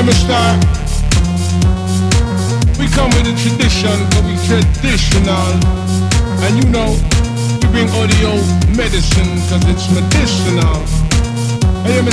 hear me start? We come with a tradition, cause we traditional. And you know, we bring audio medicine, cause it's medicinal. Hear me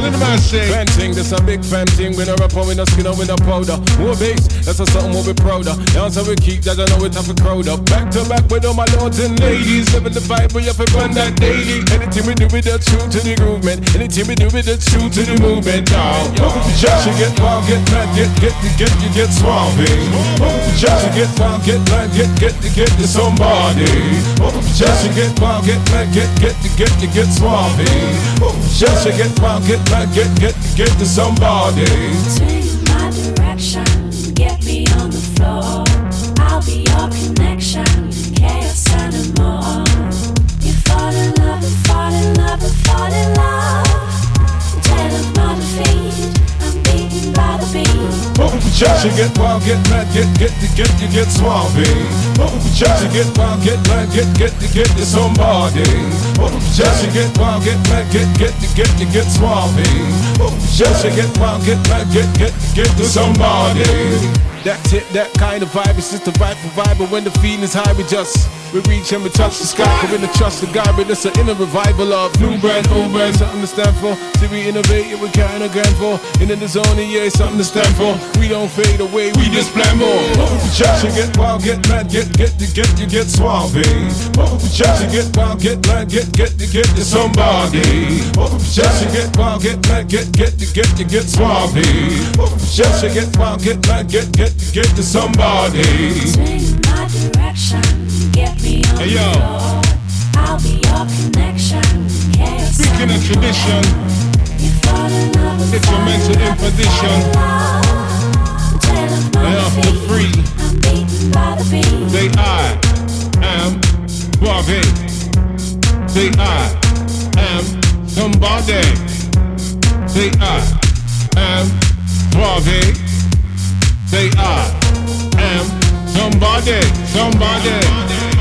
the? Venting, this a big venting. We no rap we no skin we no powder. More bass, that's a something we'll be proud of. Dance we keep that I know it have a crowd up. Back to back with all my lords and ladies. Living the vibe, we have to run that daily. Anything we do with the true to the movement. Anything we do with the true to the movement. Now, welcome to church, you get wild, get mad, get, get, get, get, get swampy. Welcome to church, you get wild, get mad, get, get, get, get to somebody. Welcome to church, you get wild, get mad, get, get, get, you get swampy. Welcome to church, you get wild, get get, get, get to somebody. Swing my direction, get me on the floor. I'll be your connection, chaos and more. You fall in love, fall in love, fall in love. Tell of my defeat, to you get wild, get mad, get, get, get, get, you get to church, you get wild, get mad, get, get, get, get to somebody. To church, you get wild, get mad, get, get, to get, you get to church, you get wild, get mad, get, get, get to somebody. That's it, that kind of vibe. It's just the right for vibe, but when the feeling is high, we just we reach and we touch the sky. Cause we the trust the God, but it's an inner revival of new brand, old brand, something to stand for. See, we innovate, yeah, we kind of grand for. And in the zone, yeah, something to stand for. We don't fade away, we just plan more. Welcome to church, get wild, get mad, get, get, get, get, you get swampy. Welcome to church, get wild, get mad, get, get, get, get to somebody. Welcome to get wild, get mad, get, get, get, get, you get swampy. Welcome to get wild, get mad, get, get, to get to somebody. Swing my direction, get me on hey, yo. I'll be your connection, Speaking of tradition, You fall in love, get your mental in position. They are for free. I'm beaten by the beat. Say I am Suave. Say I am somebody. Say I am Suave. Say I am somebody, somebody.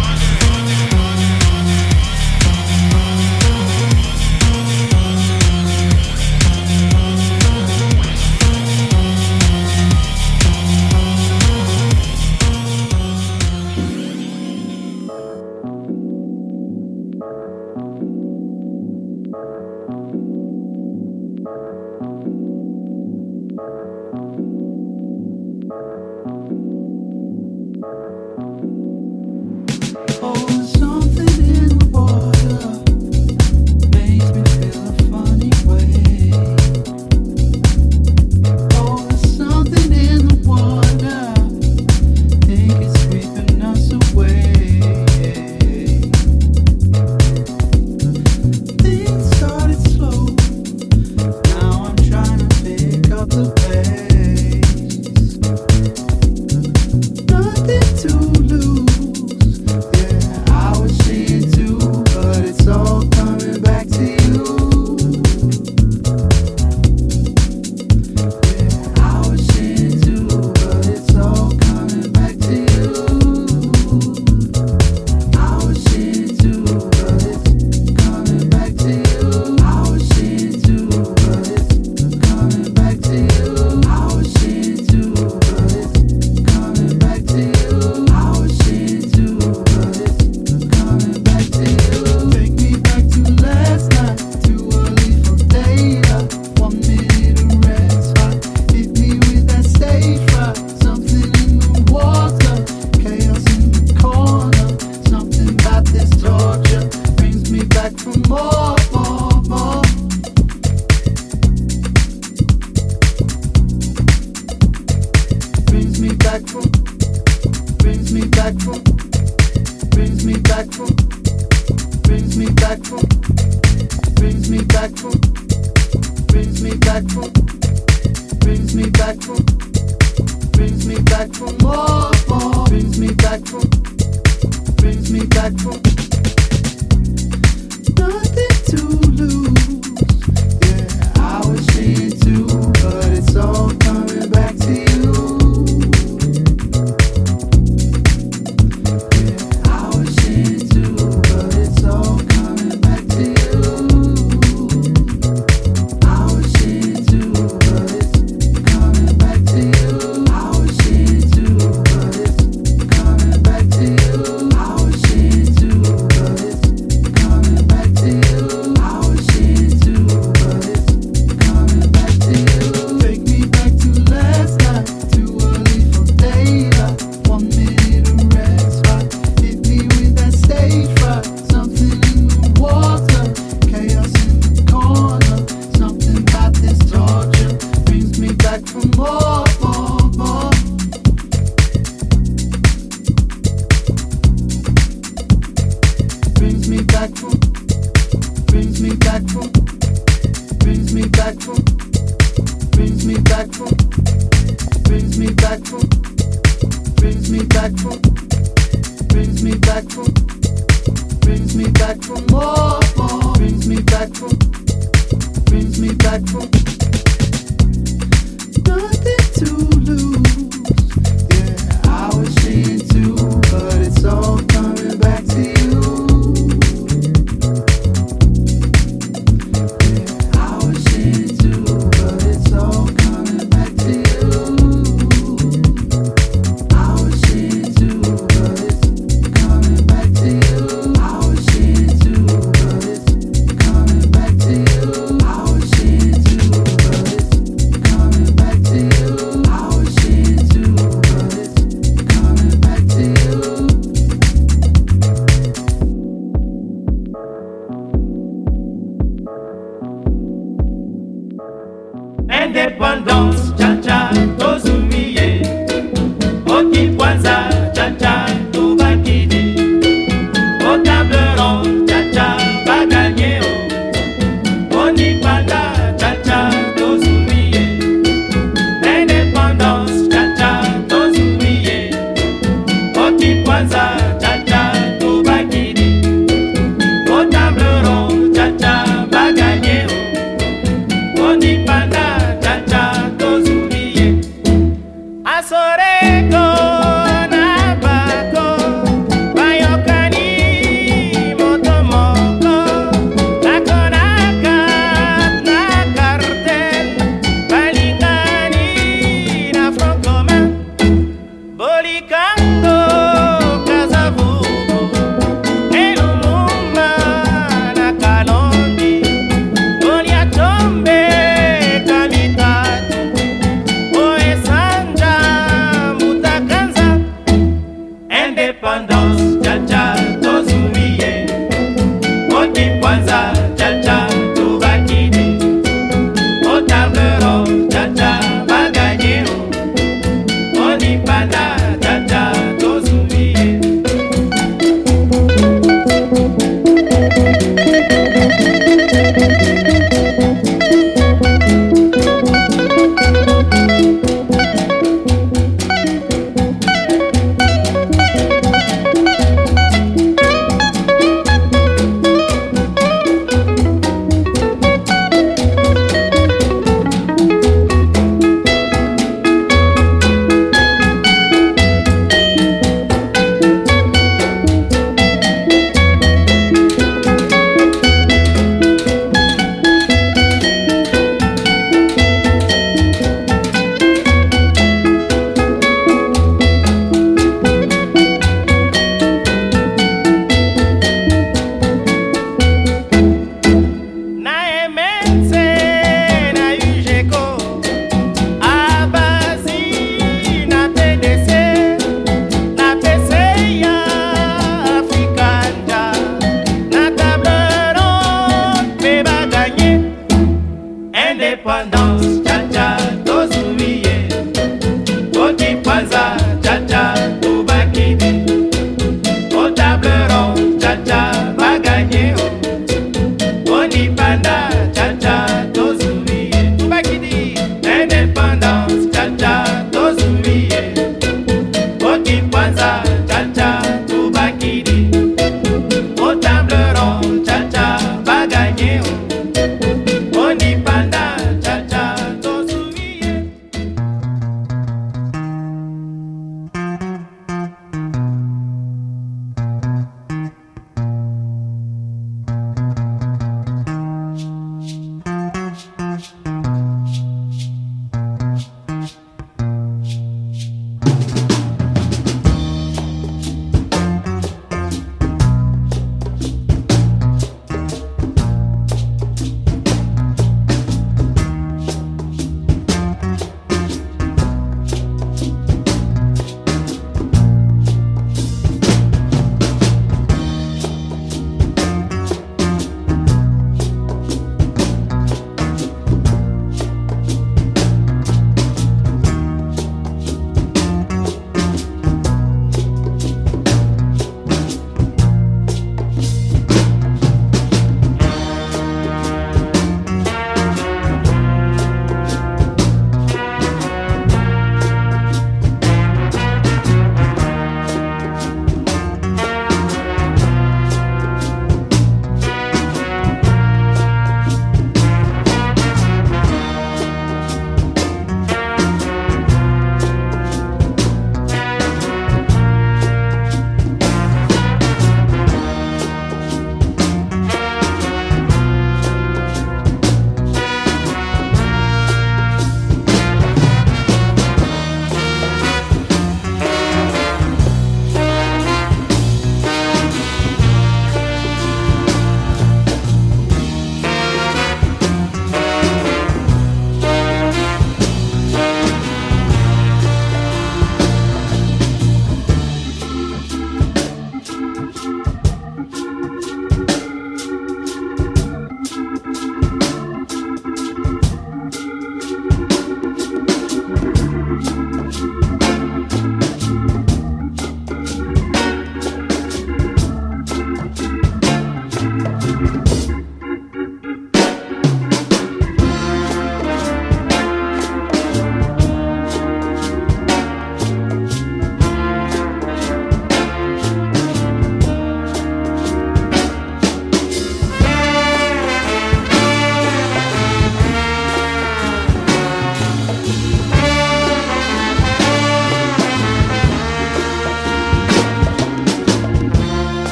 l'indépendance.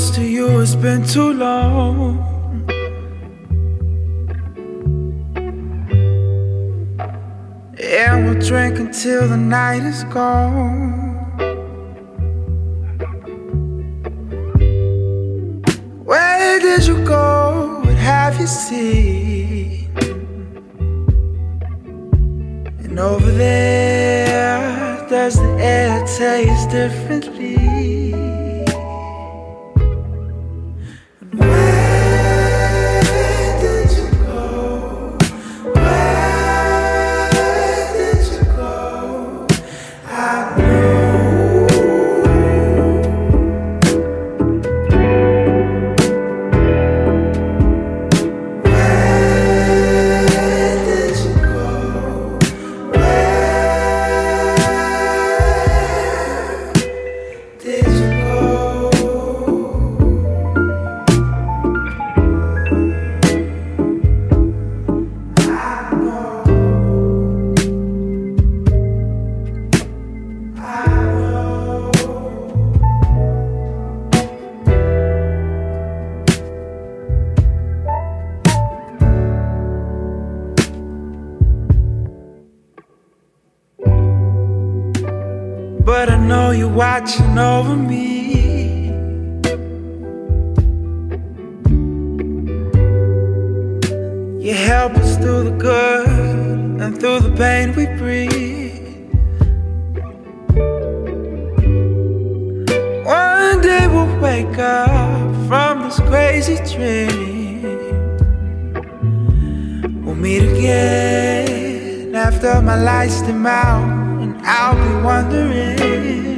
close to you, it's been too long. And we'll drink until the night is gone. Where did you go? What have you seen? And over there, does the air taste differently? But I know you're watching over me. You help us through the good and through the pain we breathe. One day we'll wake up from this crazy dream. We'll meet again after my lights dim out, I'll be wondering.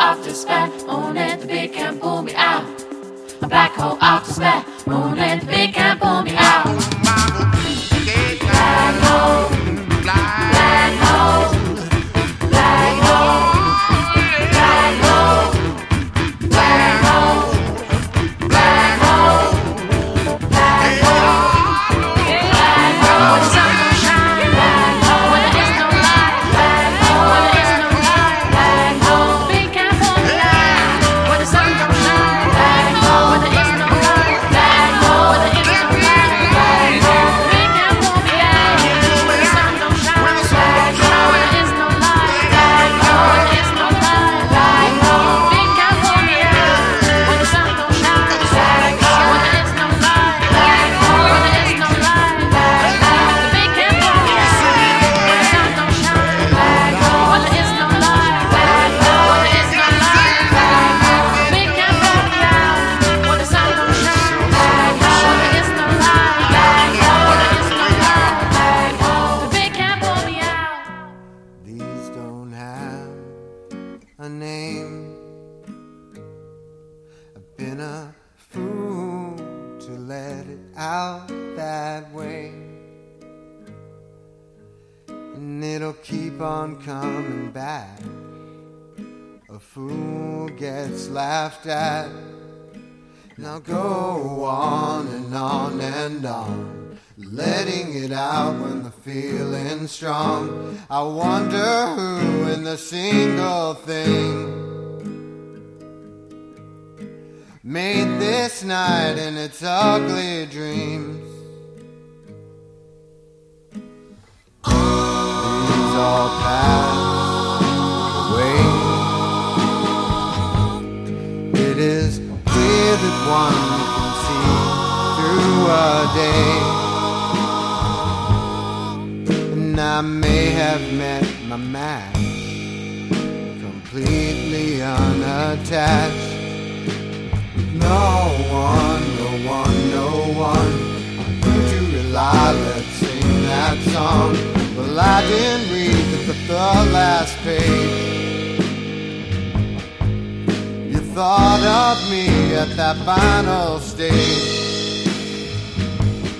out to spare. Moon and the big can pull me out. A black hole out to spare. Moon and the big can pull me out. gets laughed at. Now go on and on and on, letting it out when the feeling's strong. I wonder who in the single thing made this night and its ugly dreams. one you can see through a day. And I may have met my match completely unattached. No one, no one, no one. Who do You rely, let's sing that song. Well, I didn't read the, the, the last page thought of me at that final stage.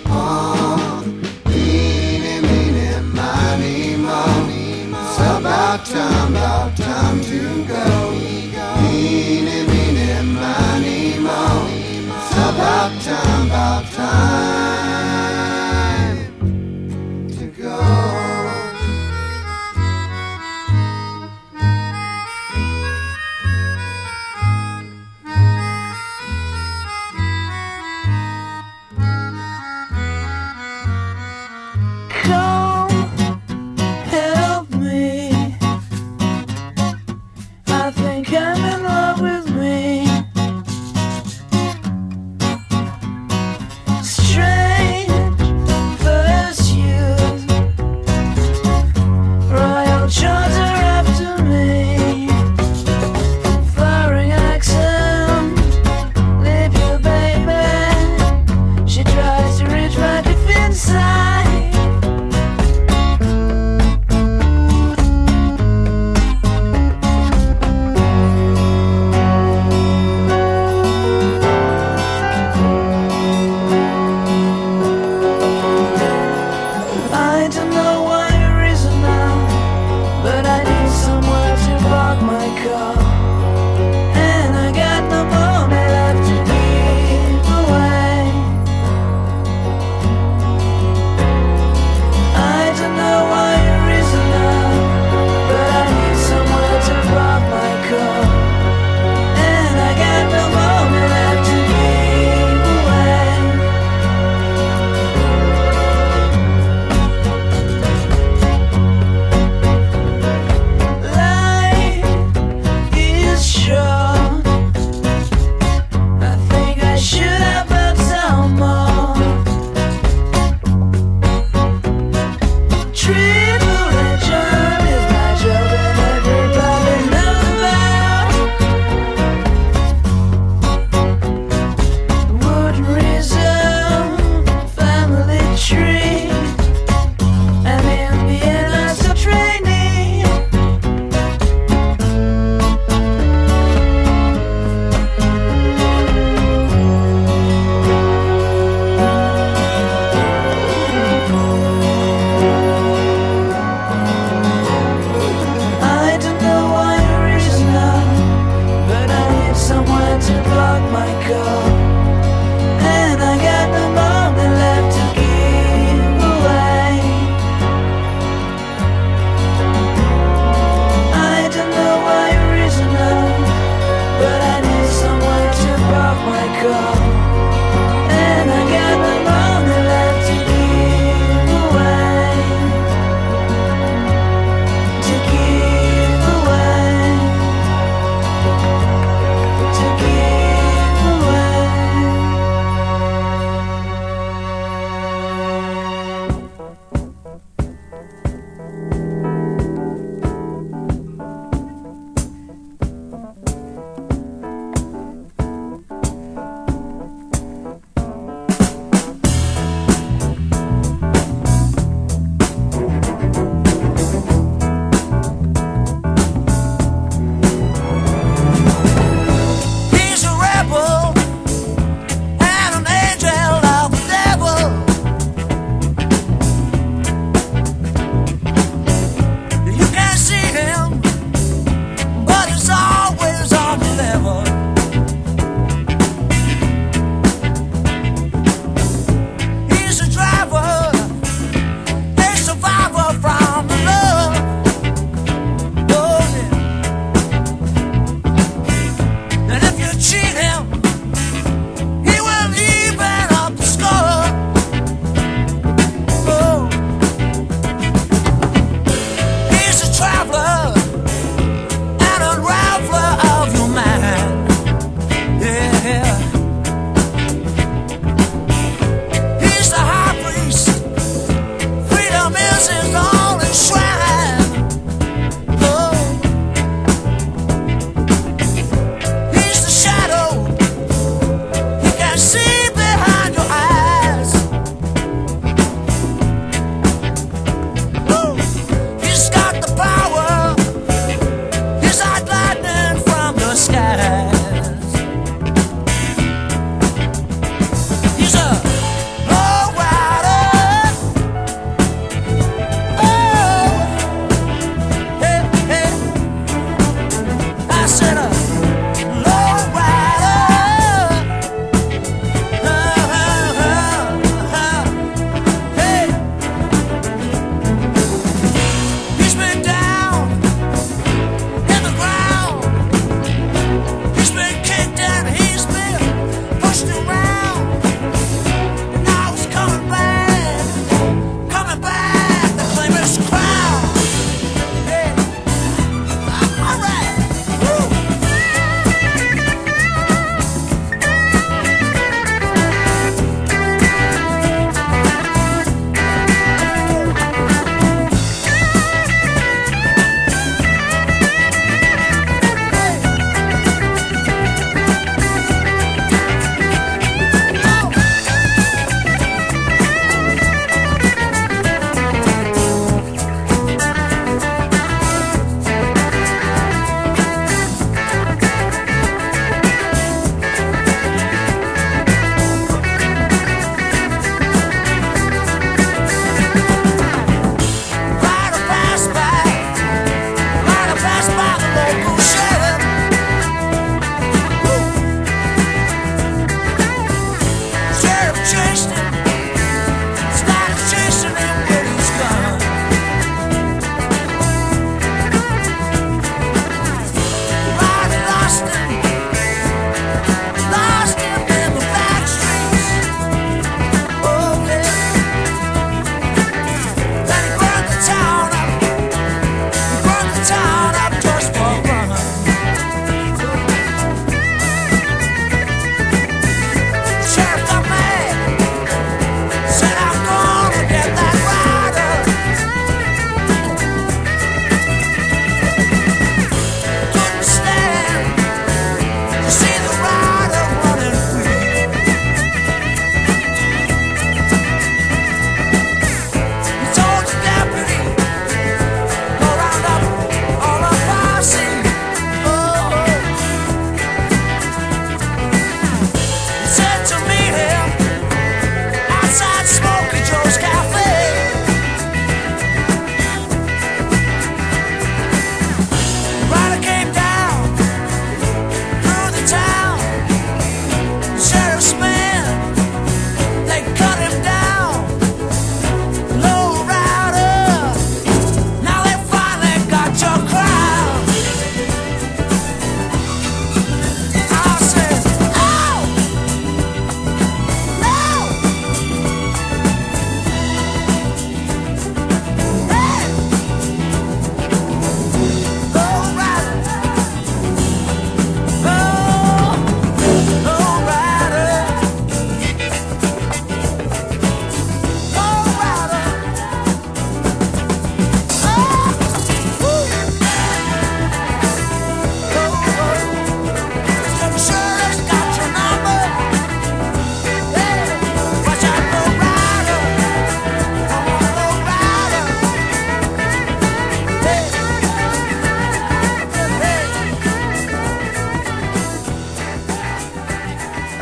Oh, meeny, meeny, miny, money. It's about time, about time to go. Meeny, meeny, miny, money. It's about time, about time.